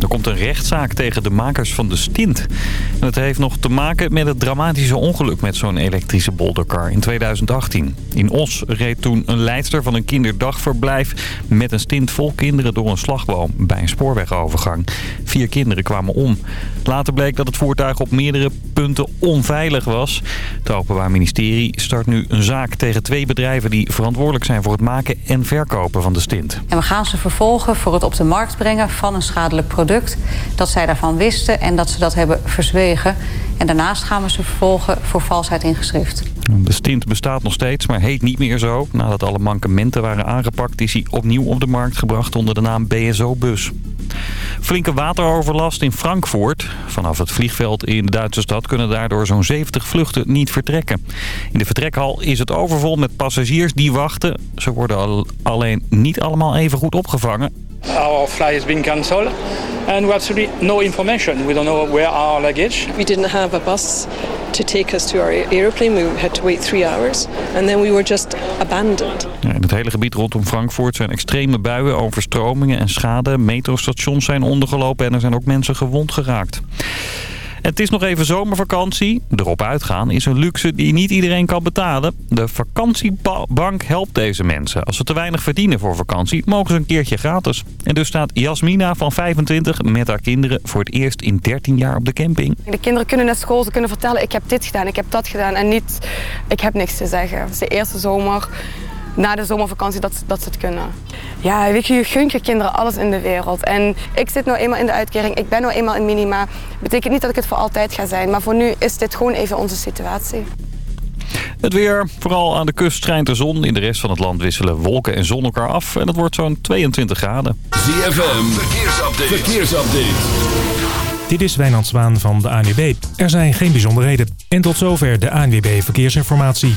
Er komt een rechtszaak tegen de makers van de stint. En het heeft nog te maken met het dramatische ongeluk met zo'n elektrische bolderkar in 2018. In Os reed toen een leidster van een kinderdagverblijf met een stint vol kinderen door een slagboom bij een spoorwegovergang. Vier kinderen kwamen om. Later bleek dat het voertuig op meerdere punten onveilig was. Het Openbaar Ministerie start nu een zaak tegen twee bedrijven die verantwoordelijk zijn voor het maken en verkopen van de stint. En we gaan ze vervolgen voor het op de markt brengen van een schadelijk product. Dat zij daarvan wisten en dat ze dat hebben verzwegen. En daarnaast gaan we ze vervolgen voor valsheid in geschrift. De stint bestaat nog steeds, maar heet niet meer zo. Nadat alle mankementen waren aangepakt is hij opnieuw op de markt gebracht onder de naam BSO-bus. Flinke wateroverlast in Frankfurt. Vanaf het vliegveld in de Duitse stad kunnen daardoor zo'n 70 vluchten niet vertrekken. In de vertrekhal is het overvol met passagiers die wachten. Ze worden al alleen niet allemaal even goed opgevangen. Our flight has been cancelled and we have absolutely no information. We don't know where our luggage. We didn't have a bus to take us to our airplane. We had to wait three hours and then we were just abandoned. In het hele gebied rondom Frankfurt zijn extreme buien, overstromingen en schade. Metrostations zijn ondergelopen en er zijn ook mensen gewond geraakt. Het is nog even zomervakantie. Erop uitgaan is een luxe die niet iedereen kan betalen. De vakantiebank helpt deze mensen. Als ze te weinig verdienen voor vakantie, mogen ze een keertje gratis. En dus staat Jasmina van 25 met haar kinderen voor het eerst in 13 jaar op de camping. De kinderen kunnen naar school, ze kunnen vertellen ik heb dit gedaan, ik heb dat gedaan. En niet ik heb niks te zeggen. Het is de eerste zomer na de zomervakantie dat, dat ze het kunnen. Ja, weet je, je gunt je kinderen alles in de wereld. En ik zit nou eenmaal in de uitkering, ik ben nou eenmaal in minima. Betekent niet dat ik het voor altijd ga zijn, maar voor nu is dit gewoon even onze situatie. Het weer, vooral aan de kust schijnt de zon. In de rest van het land wisselen wolken en zon elkaar af. En het wordt zo'n 22 graden. ZFM, verkeersupdate. verkeersupdate. Dit is Wijnand Zwaan van de ANWB. Er zijn geen bijzonderheden. En tot zover de ANWB Verkeersinformatie.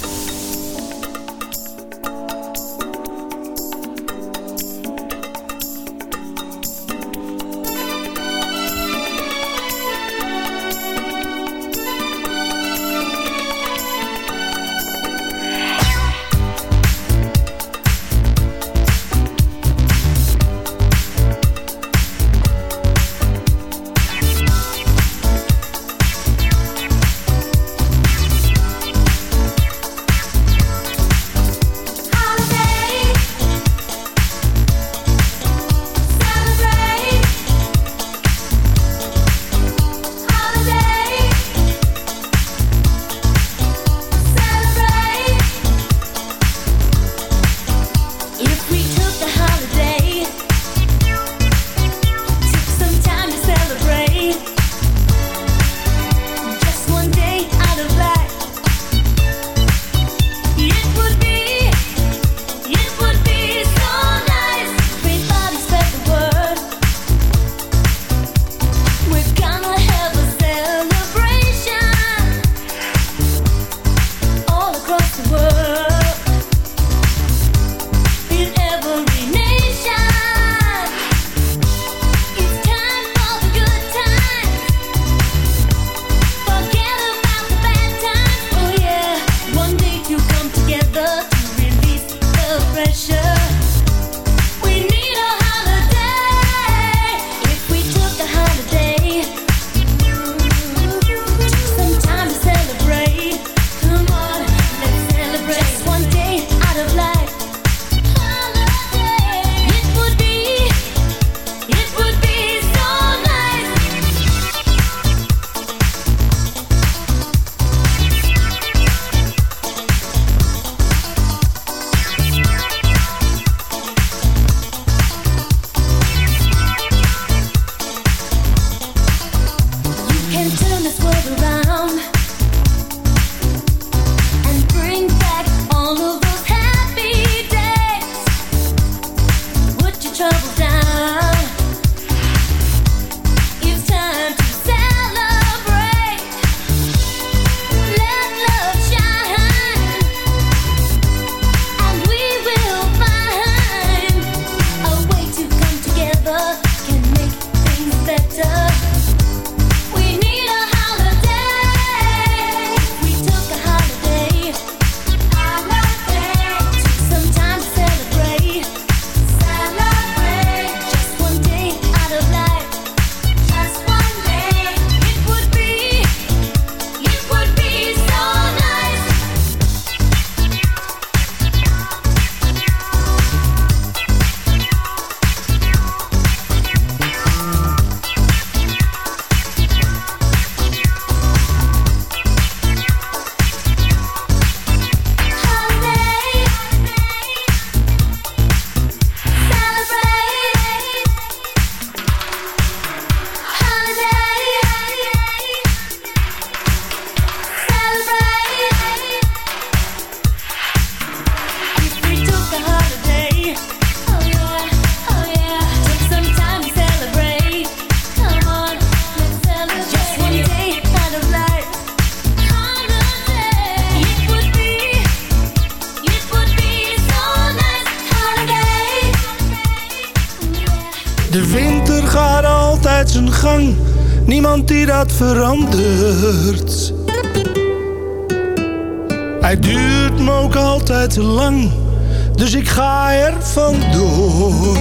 Ga er vandoor.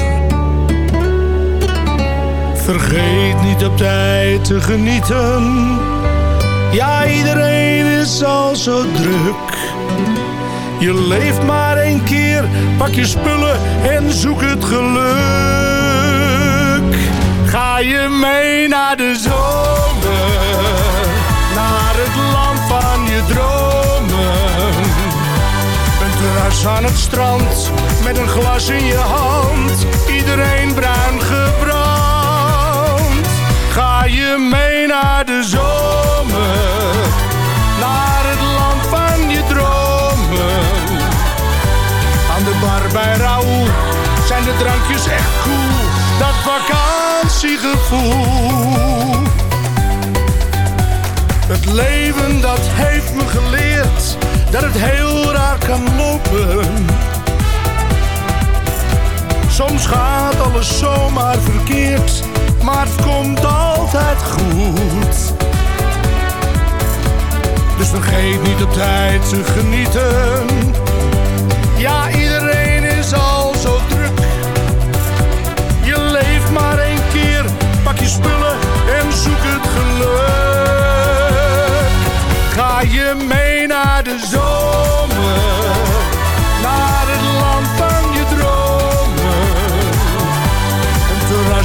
Vergeet niet op tijd te genieten. Ja, iedereen is al zo druk. Je leeft maar één keer, pak je spullen en zoek het geluk. Ga je mee naar de zomer, naar het land van je dromen. Een terras aan het strand, met een glas in je hand, iedereen bruin gebrand. Ga je mee naar de zomer, naar het land van je dromen. Aan de bar bij Raoul zijn de drankjes echt cool, dat vakantiegevoel. Het leven dat heeft me geleerd dat het heel raar kan lopen. Soms gaat alles zomaar verkeerd, maar het komt altijd goed. Dus vergeet niet op tijd te genieten. Ja, iedereen is al zo druk. Je leeft maar één keer, pak je spullen en zoek het geluk. Ga je mee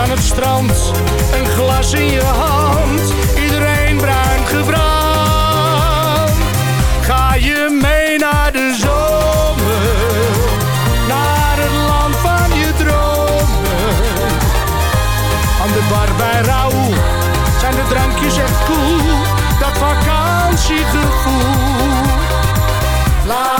aan het strand, een glas in je hand, iedereen bruin gebrand. Ga je mee naar de zomer, naar het land van je dromen. Aan de bar bij Raoul zijn de drankjes echt cool, dat vakantiegevoel. La la la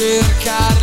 cercar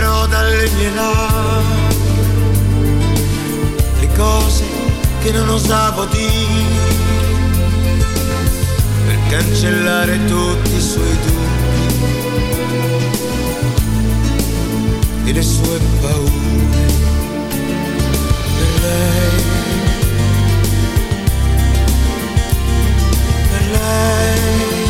strapperò dalle mie labbra le cose che non osavo dire. Per cancellare tutti i suoi dubbi e le sue paure. Per lei, per lei,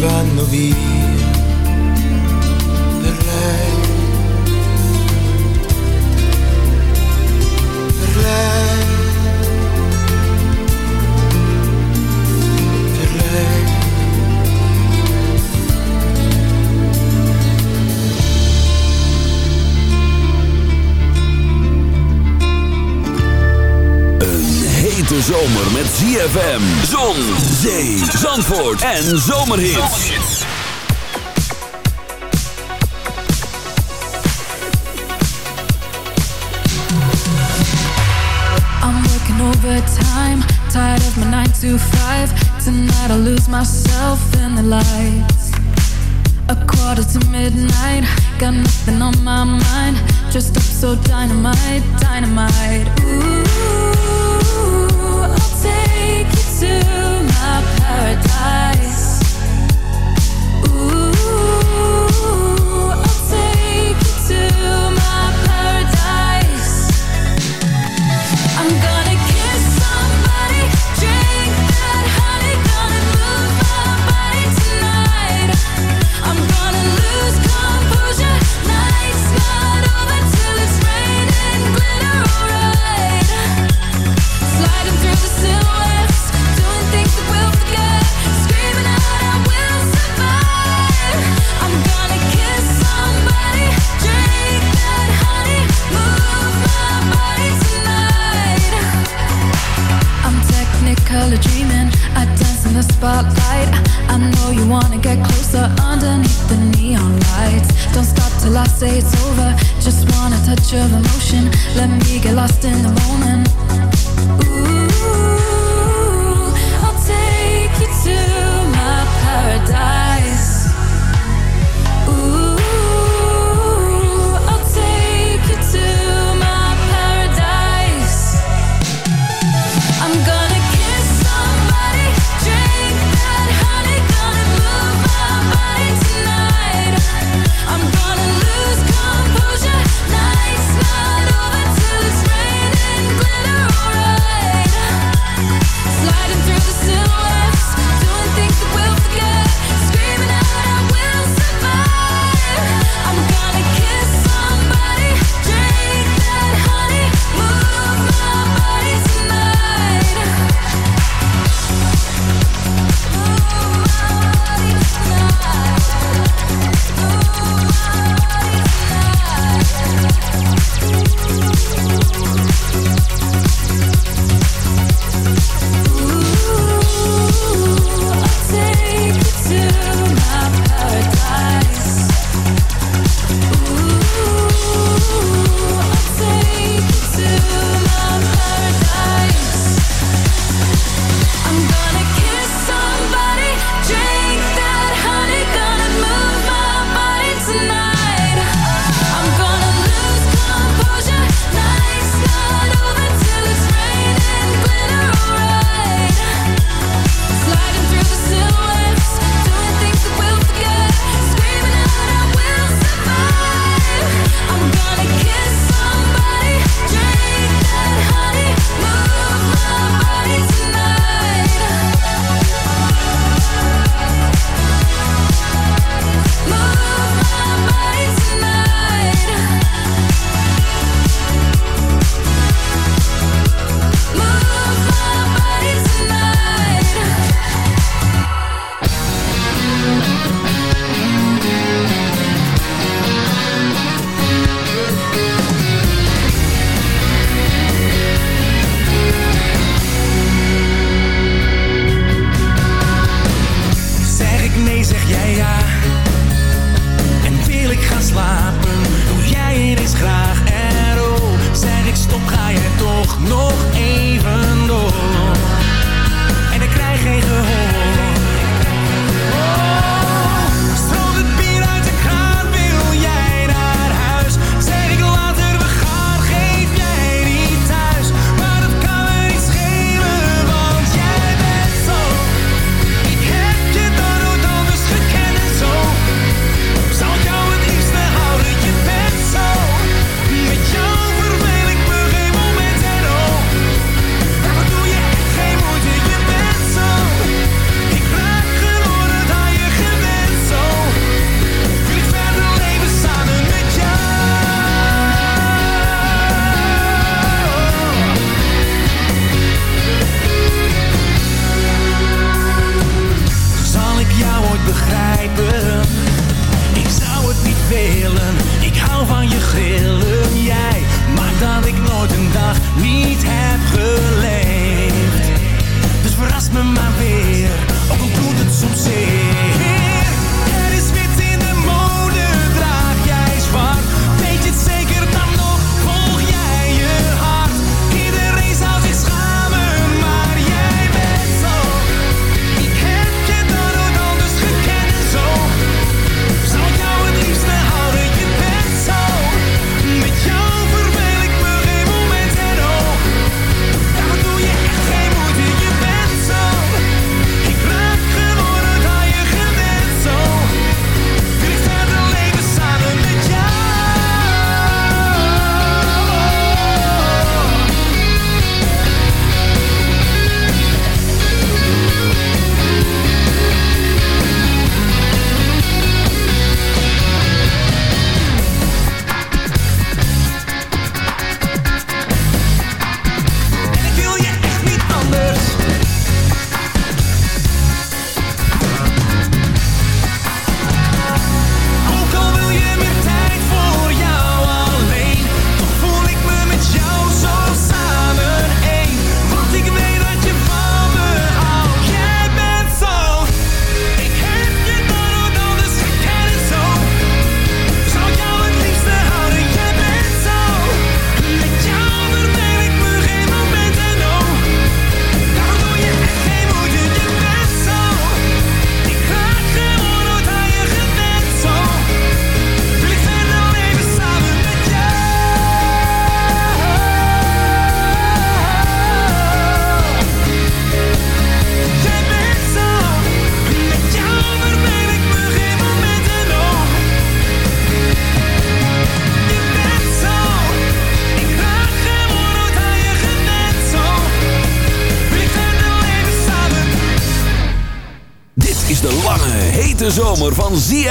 vanno via hete zomer met ZFM, zon, zee, zandvoort en zomerhits. I'm working overtime, tired of my nine to five. Tonight I'll lose myself in the lights. A quarter to midnight, got nothing on my mind. Just up so dynamite, dynamite. Ooh, take you to my paradise.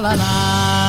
La la la.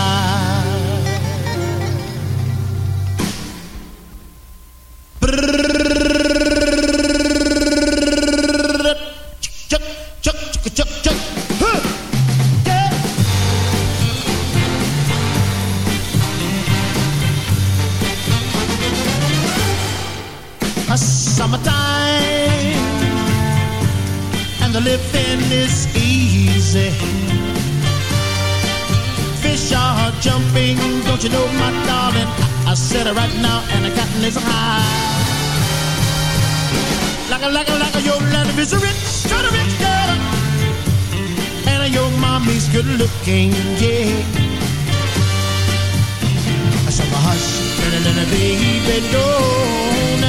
Baby, don't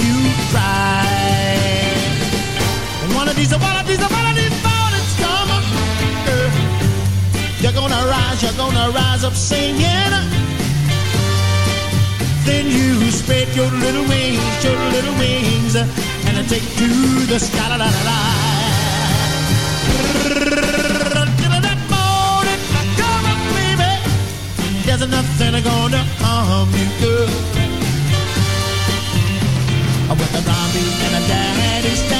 you cry. One of these, one of these, one of these mornings come, girl. You're gonna rise, you're gonna rise up singing. Then you spread your little wings, your little wings, and take to the sky. La, la, la, la. There's nothing gonna harm you, girl. With a mommy and a daddy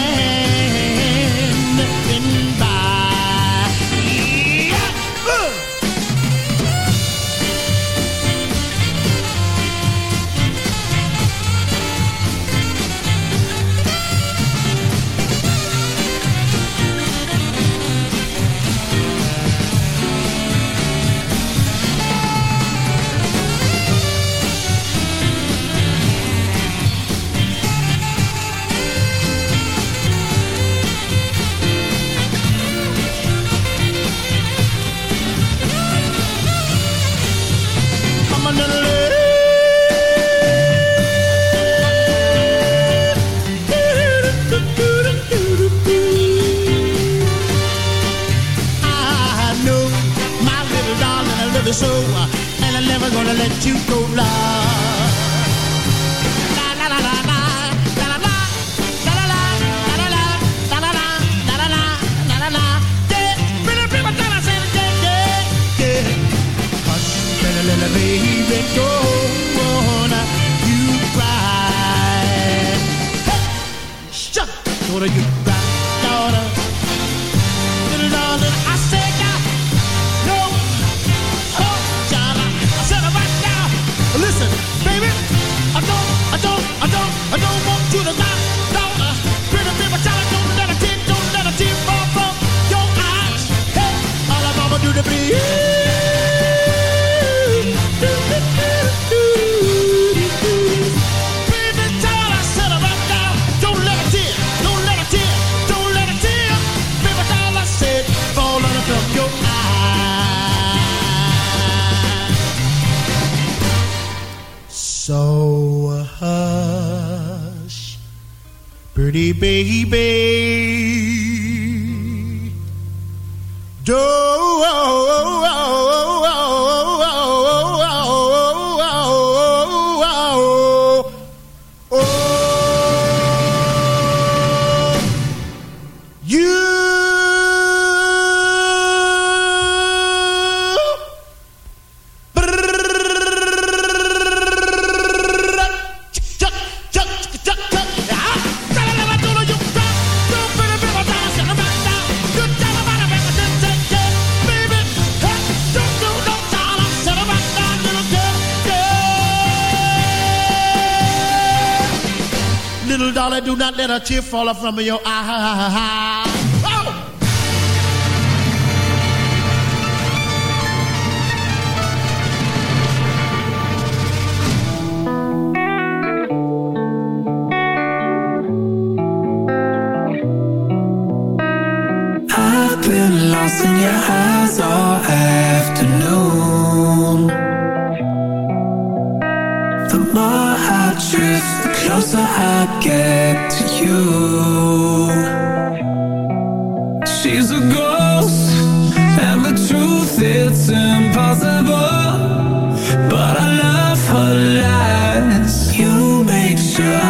I said, I. Listen, baby, I don't, I don't, I don't, I don't want to die, don't a don't let a tear baby. a tear falling from your ah, eye. Oh! I've been lost in your eyes all The more I drift, the closer I get to you. She's a ghost, and the truth it's impossible. But I love her lies You make sure.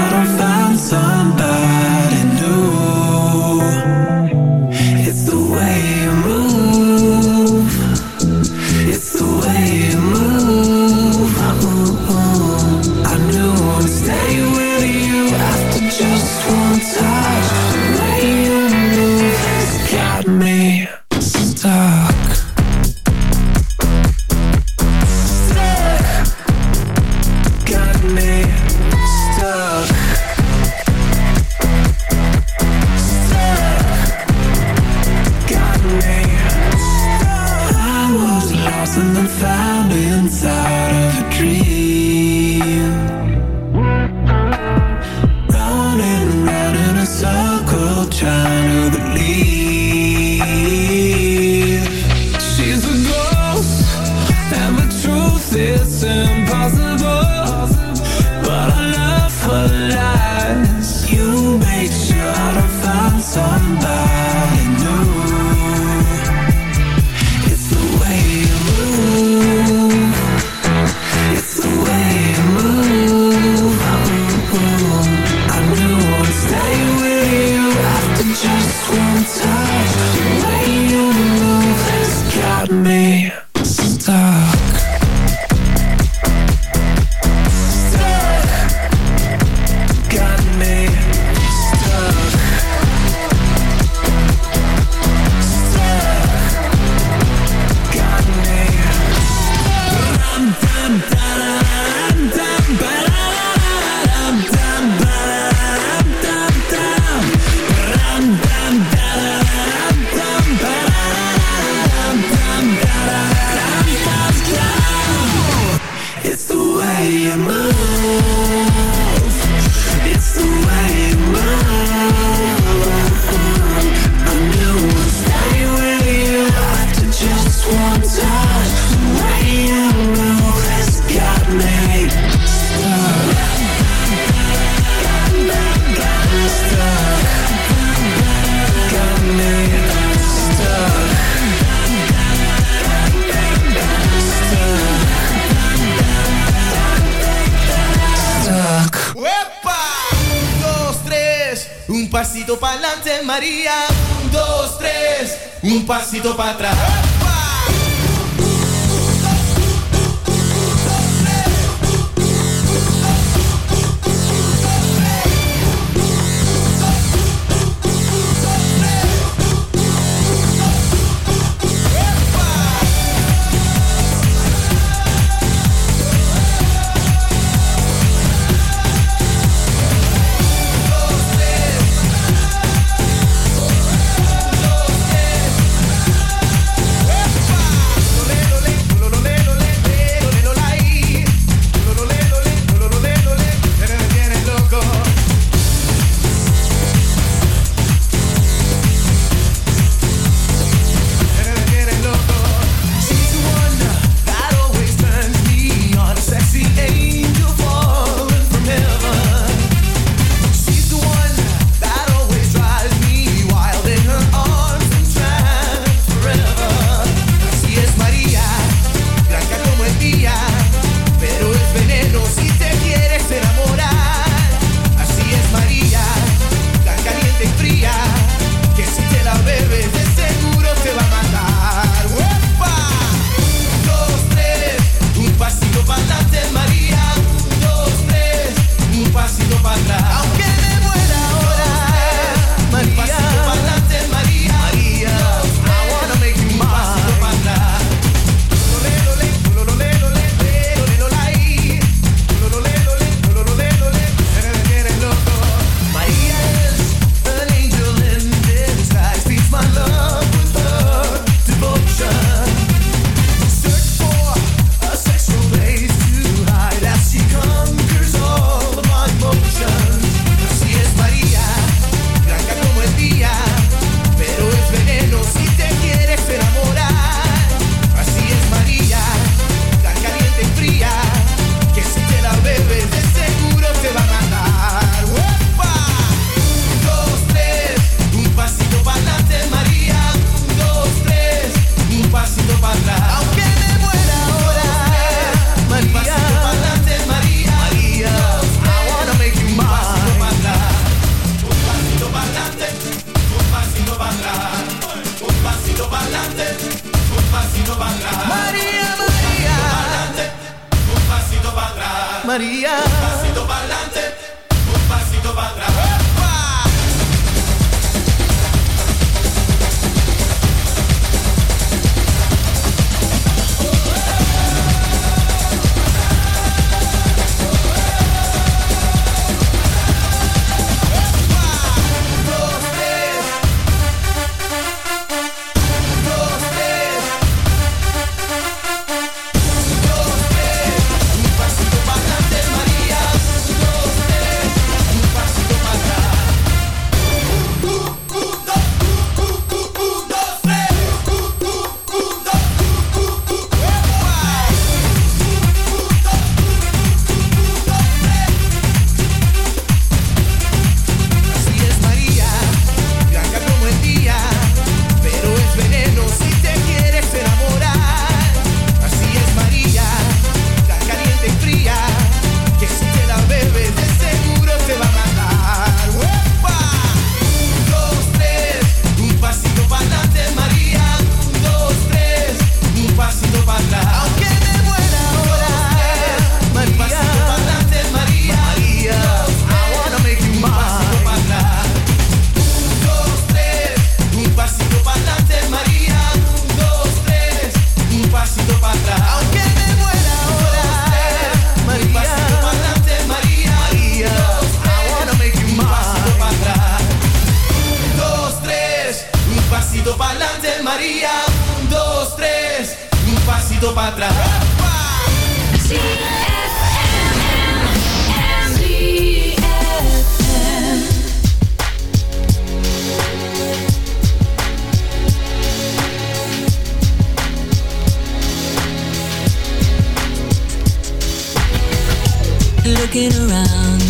looking around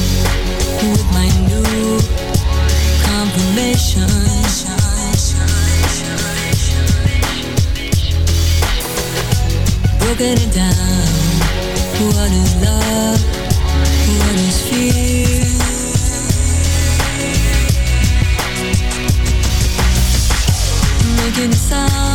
with my new confirmation. Broken it down. What is love? What is fear? Making a sound.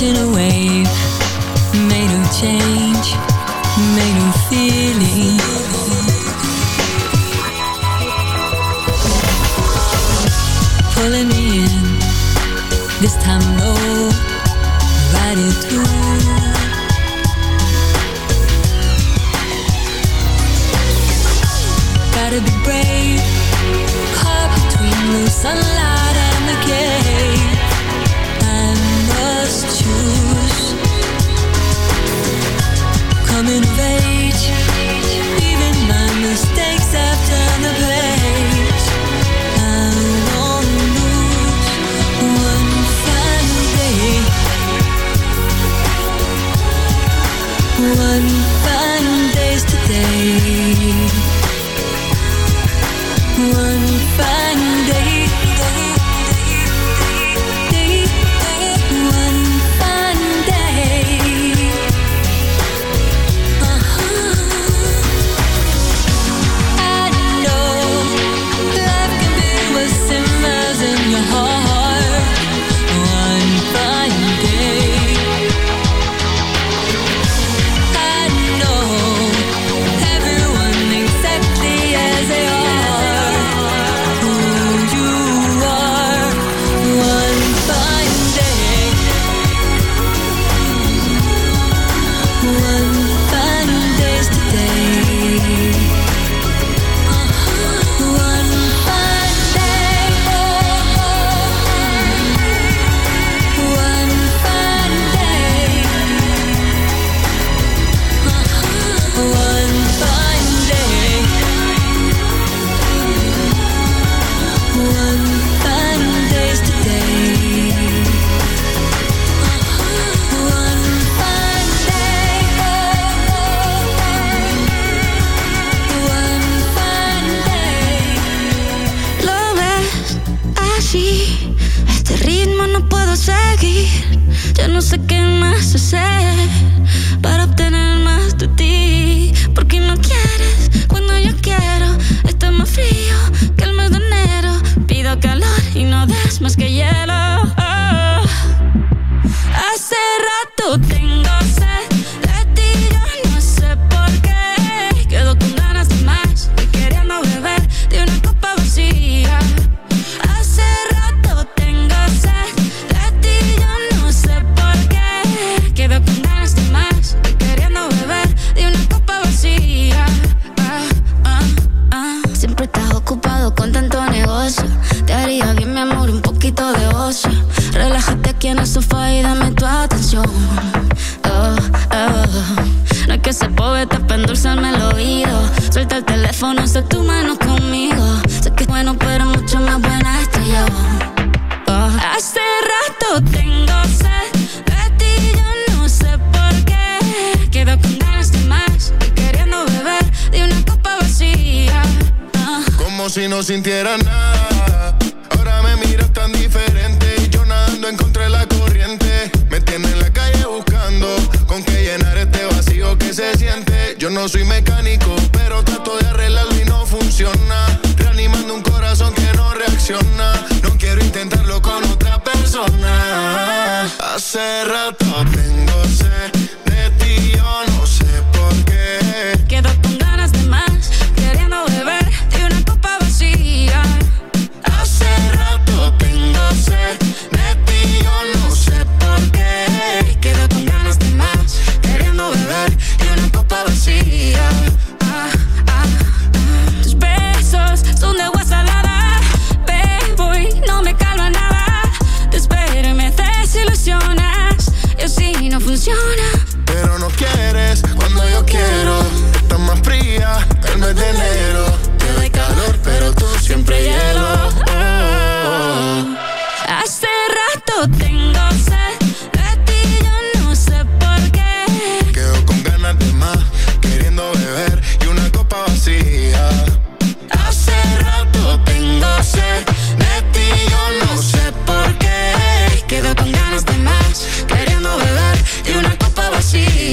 melting away.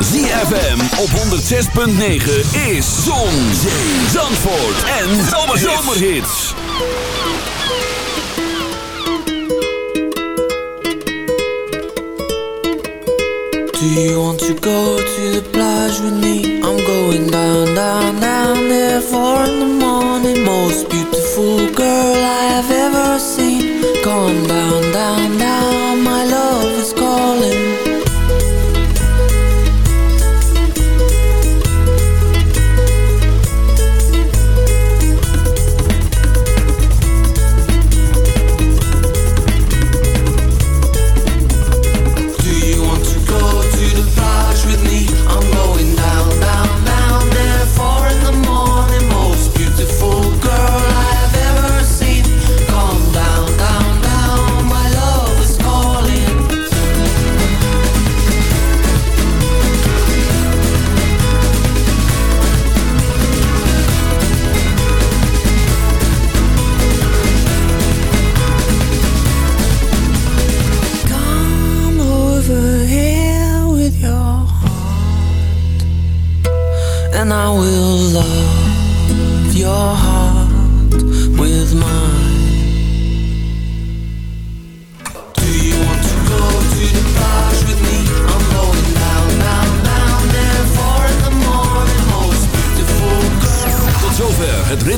ZFM op 106.9 is Zon, Zee, Zandvoort en Zomerhits. Do you want to go to the plage with me? I'm going down, down, down there for the morning. Most beautiful girl I have ever seen. Come down, down, down, my love is calling